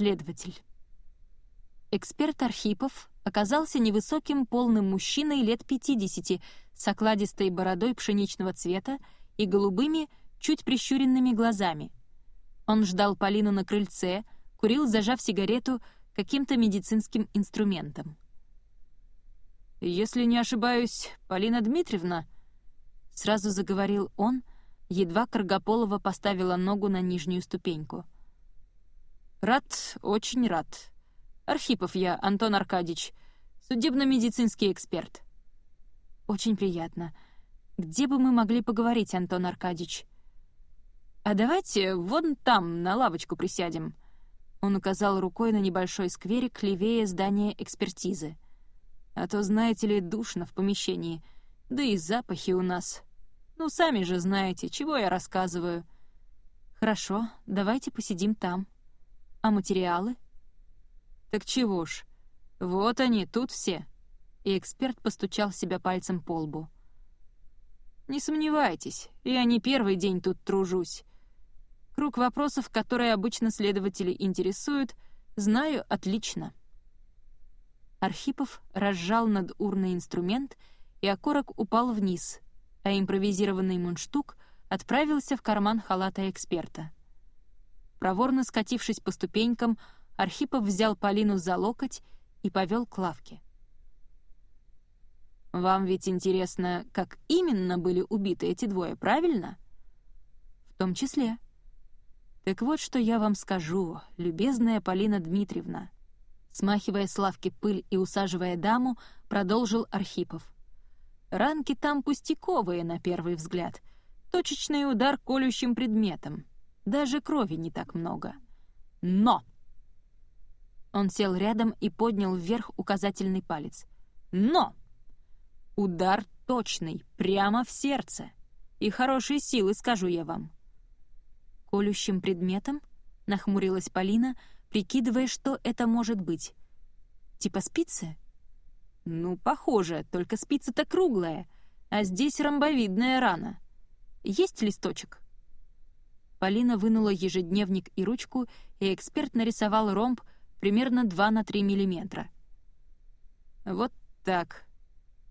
следователь. Эксперт Архипов оказался невысоким полным мужчиной лет 50 с окладистой бородой пшеничного цвета и голубыми, чуть прищуренными глазами. Он ждал Полину на крыльце, курил, зажав сигарету каким-то медицинским инструментом. «Если не ошибаюсь, Полина Дмитриевна...» Сразу заговорил он, едва Каргополова поставила ногу на нижнюю ступеньку. «Рад, очень рад. Архипов я, Антон Аркадьевич, судебно-медицинский эксперт». «Очень приятно. Где бы мы могли поговорить, Антон Аркадьевич?» «А давайте вон там, на лавочку присядем». Он указал рукой на небольшой скверик левее здания экспертизы. «А то, знаете ли, душно в помещении, да и запахи у нас. Ну, сами же знаете, чего я рассказываю». «Хорошо, давайте посидим там. А материалы?» «Так чего ж, вот они, тут все». И эксперт постучал себя пальцем по лбу. «Не сомневайтесь, я не первый день тут тружусь. Круг вопросов, которые обычно следователи интересуют, знаю отлично. Архипов разжал над урной инструмент, и окорок упал вниз, а импровизированный мундштук отправился в карман халата эксперта. Проворно скатившись по ступенькам, Архипов взял Полину за локоть и повел к лавке. «Вам ведь интересно, как именно были убиты эти двое, правильно?» «В том числе», так вот, что я вам скажу, любезная Полина Дмитриевна. Смахивая с лавки пыль и усаживая даму, продолжил Архипов. Ранки там пустяковые, на первый взгляд. Точечный удар колющим предметом. Даже крови не так много. Но! Он сел рядом и поднял вверх указательный палец. Но! Удар точный, прямо в сердце. И хорошие силы, скажу я вам колющим предметом?» — нахмурилась Полина, прикидывая, что это может быть. «Типа спицы?» «Ну, похоже, только спица-то круглая, а здесь ромбовидная рана. Есть листочек?» Полина вынула ежедневник и ручку, и эксперт нарисовал ромб примерно 2 на 3 миллиметра. «Вот так.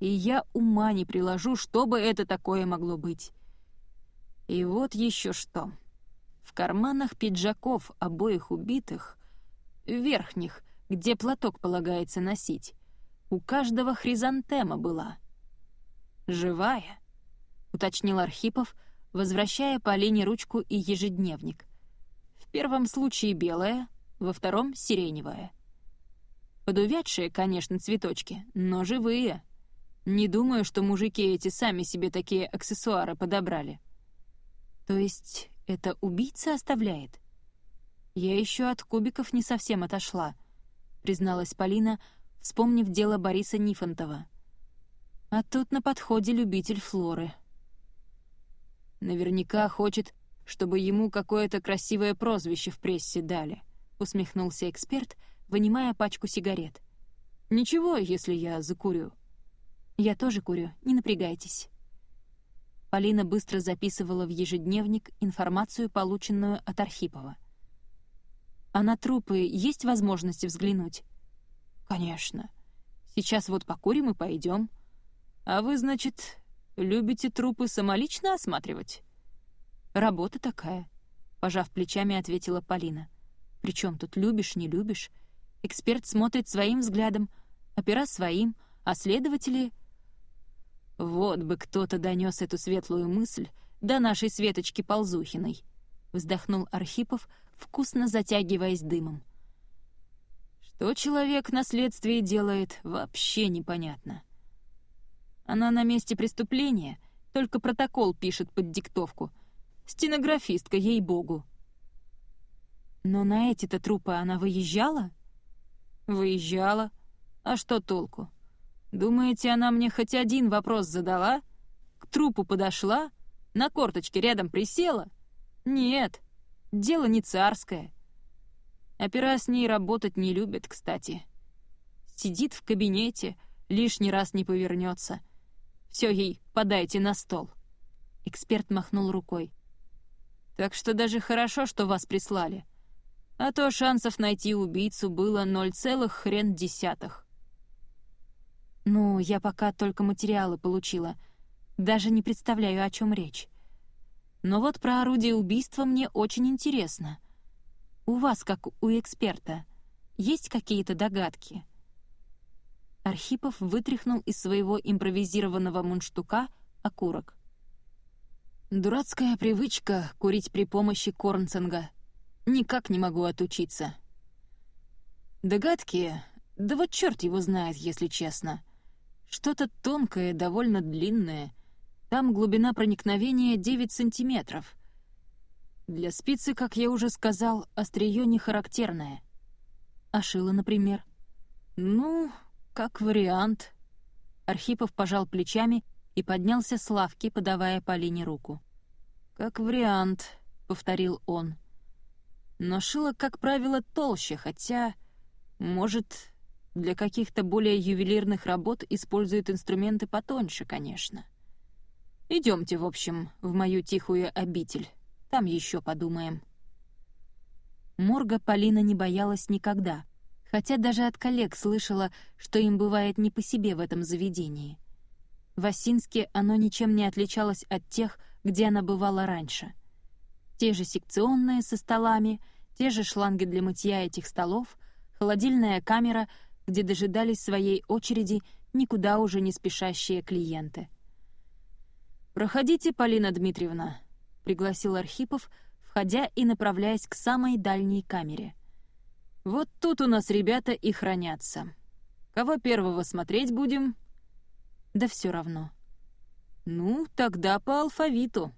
И я ума не приложу, что бы это такое могло быть. И вот еще что». В карманах пиджаков обоих убитых, верхних, где платок полагается носить, у каждого хризантема была. «Живая», — уточнил Архипов, возвращая Полине ручку и ежедневник. «В первом случае белая, во втором — сиреневая. Подувядшие, конечно, цветочки, но живые. Не думаю, что мужики эти сами себе такие аксессуары подобрали». «То есть это убийца оставляет? Я еще от кубиков не совсем отошла, призналась Полина, вспомнив дело Бориса Нифонтова. А тут на подходе любитель флоры. Наверняка хочет, чтобы ему какое-то красивое прозвище в прессе дали, усмехнулся эксперт, вынимая пачку сигарет. Ничего, если я закурю. Я тоже курю, не напрягайтесь. Полина быстро записывала в ежедневник информацию, полученную от Архипова. «А на трупы есть возможность взглянуть?» «Конечно. Сейчас вот покурим и пойдем. А вы, значит, любите трупы самолично осматривать?» «Работа такая», — пожав плечами, ответила Полина. «Причем тут любишь, не любишь? Эксперт смотрит своим взглядом, опера своим, а следователи «Вот бы кто-то донес эту светлую мысль до нашей Светочки Ползухиной», — вздохнул Архипов, вкусно затягиваясь дымом. «Что человек на следствии делает, вообще непонятно. Она на месте преступления, только протокол пишет под диктовку. Стенографистка, ей-богу». «Но на эти-то трупы она выезжала?» «Выезжала. А что толку?» Думаете, она мне хоть один вопрос задала? К трупу подошла? На корточке рядом присела? Нет, дело не царское. Опера с ней работать не любят, кстати. Сидит в кабинете, лишний раз не повернется. Все ей подайте на стол. Эксперт махнул рукой. Так что даже хорошо, что вас прислали. А то шансов найти убийцу было ноль целых хрен десятых. «Ну, я пока только материалы получила. Даже не представляю, о чем речь. Но вот про орудие убийства мне очень интересно. У вас, как у эксперта, есть какие-то догадки?» Архипов вытряхнул из своего импровизированного мундштука окурок. «Дурацкая привычка курить при помощи Корнцинга. Никак не могу отучиться. Догадки? Да вот черт его знает, если честно. Что-то тонкое, довольно длинное. Там глубина проникновения 9 сантиметров. Для спицы, как я уже сказал, острие не характерное. А шило, например? Ну, как вариант. Архипов пожал плечами и поднялся с лавки, подавая Полине руку. «Как вариант», — повторил он. «Но шило, как правило, толще, хотя, может, для каких-то более ювелирных работ используют инструменты потоньше, конечно. Идемте, в общем, в мою тихую обитель. Там еще подумаем». Морга Полина не боялась никогда, хотя даже от коллег слышала, что им бывает не по себе в этом заведении. В Осинске оно ничем не отличалось от тех, где она бывала раньше. Те же секционные со столами, те же шланги для мытья этих столов, холодильная камера, где дожидались своей очереди никуда уже не спешащие клиенты. «Проходите, Полина Дмитриевна», — пригласил Архипов, входя и направляясь к самой дальней камере. «Вот тут у нас ребята и хранятся. Кого первого смотреть будем?» «Да все равно». «Ну, тогда по алфавиту.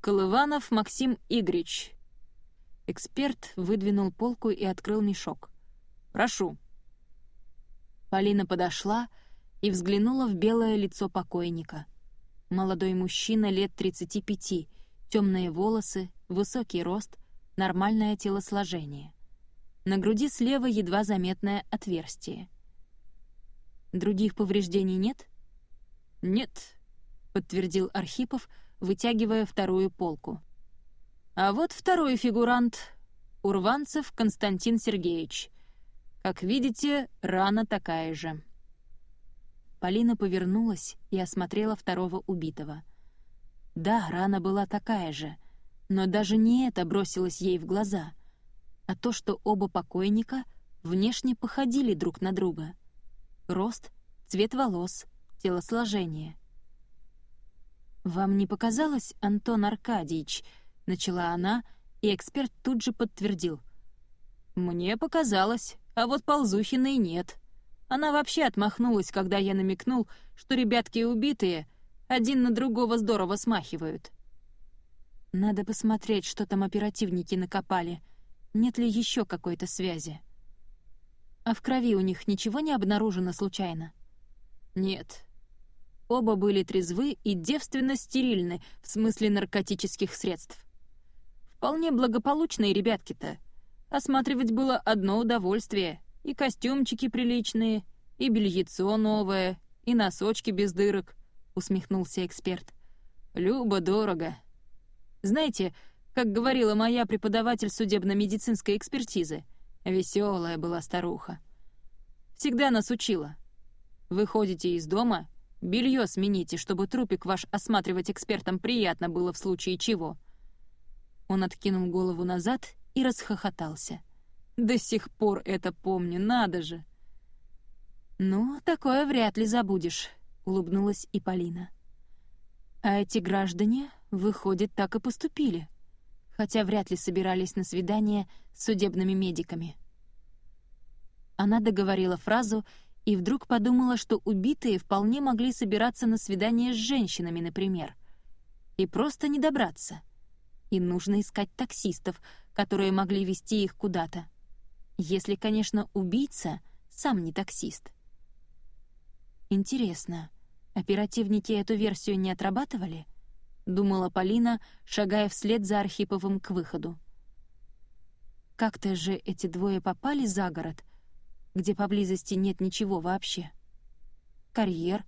Колыванов Максим Игоревич». Эксперт выдвинул полку и открыл мешок. «Прошу». Полина подошла и взглянула в белое лицо покойника. Молодой мужчина лет 35, темные волосы, высокий рост, нормальное телосложение. На груди слева едва заметное отверстие. Других повреждений нет? Нет, подтвердил Архипов, вытягивая вторую полку. А вот второй фигурант — Урванцев Константин Сергеевич. Как видите, рана такая же. Полина повернулась и осмотрела второго убитого. Да, рана была такая же, но даже не это бросилось ей в глаза — а то, что оба покойника внешне походили друг на друга. Рост, цвет волос, телосложение. «Вам не показалось, Антон Аркадьевич?» — начала она, и эксперт тут же подтвердил. «Мне показалось, а вот Ползухиной нет. Она вообще отмахнулась, когда я намекнул, что ребятки убитые один на другого здорово смахивают». «Надо посмотреть, что там оперативники накопали», нет ли еще какой-то связи. А в крови у них ничего не обнаружено случайно? Нет. Оба были трезвы и девственно стерильны в смысле наркотических средств. Вполне благополучные ребятки-то. Осматривать было одно удовольствие. И костюмчики приличные, и бельецо новое, и носочки без дырок, — усмехнулся эксперт. Любо-дорого. Знаете, как говорила моя преподаватель судебно-медицинской экспертизы. Веселая была старуха. Всегда нас учила. Выходите из дома, белье смените, чтобы трупик ваш осматривать экспертам приятно было в случае чего. Он откинул голову назад и расхохотался. До сих пор это помню, надо же. «Ну, такое вряд ли забудешь», — улыбнулась и Полина. «А эти граждане, выходит, так и поступили», хотя вряд ли собирались на свидание с судебными медиками. Она договорила фразу и вдруг подумала, что убитые вполне могли собираться на свидание с женщинами, например, и просто не добраться. И нужно искать таксистов, которые могли вести их куда-то. Если, конечно, убийца сам не таксист. Интересно, оперативники эту версию не отрабатывали? —— думала Полина, шагая вслед за Архиповым к выходу. Как-то же эти двое попали за город, где поблизости нет ничего вообще. Карьер.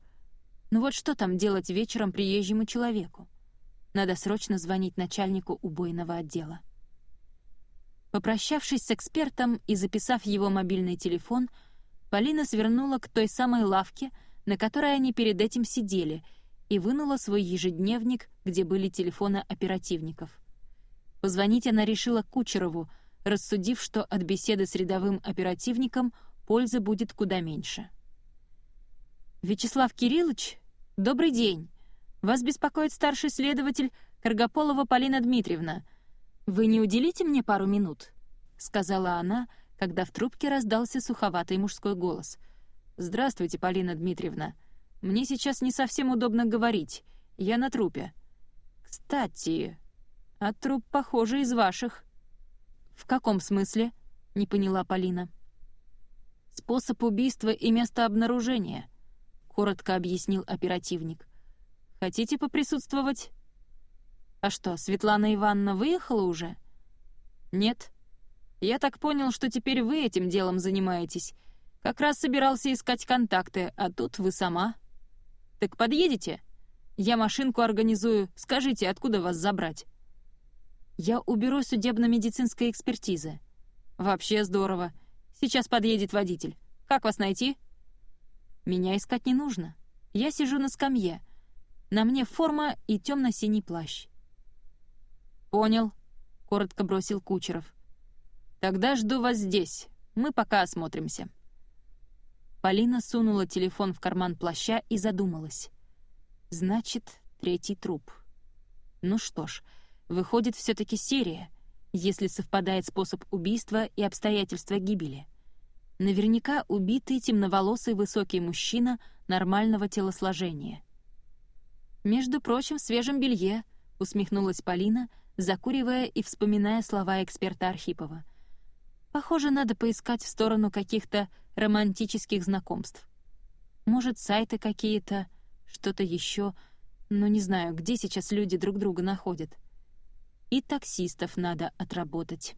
Ну вот что там делать вечером приезжему человеку? Надо срочно звонить начальнику убойного отдела. Попрощавшись с экспертом и записав его мобильный телефон, Полина свернула к той самой лавке, на которой они перед этим сидели, и вынула свой ежедневник, где были телефоны оперативников. Позвонить она решила Кучерову, рассудив, что от беседы с рядовым оперативником пользы будет куда меньше. «Вячеслав Кириллович, добрый день. Вас беспокоит старший следователь Каргополова Полина Дмитриевна. Вы не уделите мне пару минут?» — сказала она, когда в трубке раздался суховатый мужской голос. «Здравствуйте, Полина Дмитриевна. Мне сейчас не совсем удобно говорить. Я на трупе. Кстати, а труп, похоже, из ваших». «В каком смысле?» — не поняла Полина. «Способ убийства и место обнаружения», — коротко объяснил оперативник. «Хотите поприсутствовать?» «А что, Светлана Ивановна выехала уже?» «Нет. Я так понял, что теперь вы этим делом занимаетесь. Как раз собирался искать контакты, а тут вы сама. Так подъедете? Я машинку организую. Скажите, откуда вас забрать?» «Я у бюро судебно-медицинской экспертизы». «Вообще здорово. Сейчас подъедет водитель. Как вас найти?» «Меня искать не нужно. Я сижу на скамье. На мне форма и темно-синий плащ». «Понял», — коротко бросил Кучеров. «Тогда жду вас здесь. Мы пока осмотримся». Полина сунула телефон в карман плаща и задумалась. «Значит, третий труп. Ну что ж, выходит, все таки серия, если совпадает способ убийства и обстоятельства гибели. Наверняка убитый темноволосый высокий мужчина нормального телосложения. «Между прочим, в свежем белье», — усмехнулась Полина, закуривая и вспоминая слова эксперта Архипова. «Похоже, надо поискать в сторону каких-то романтических знакомств. Может, сайты какие-то, что-то еще, но не знаю, где сейчас люди друг друга находят. И таксистов надо отработать».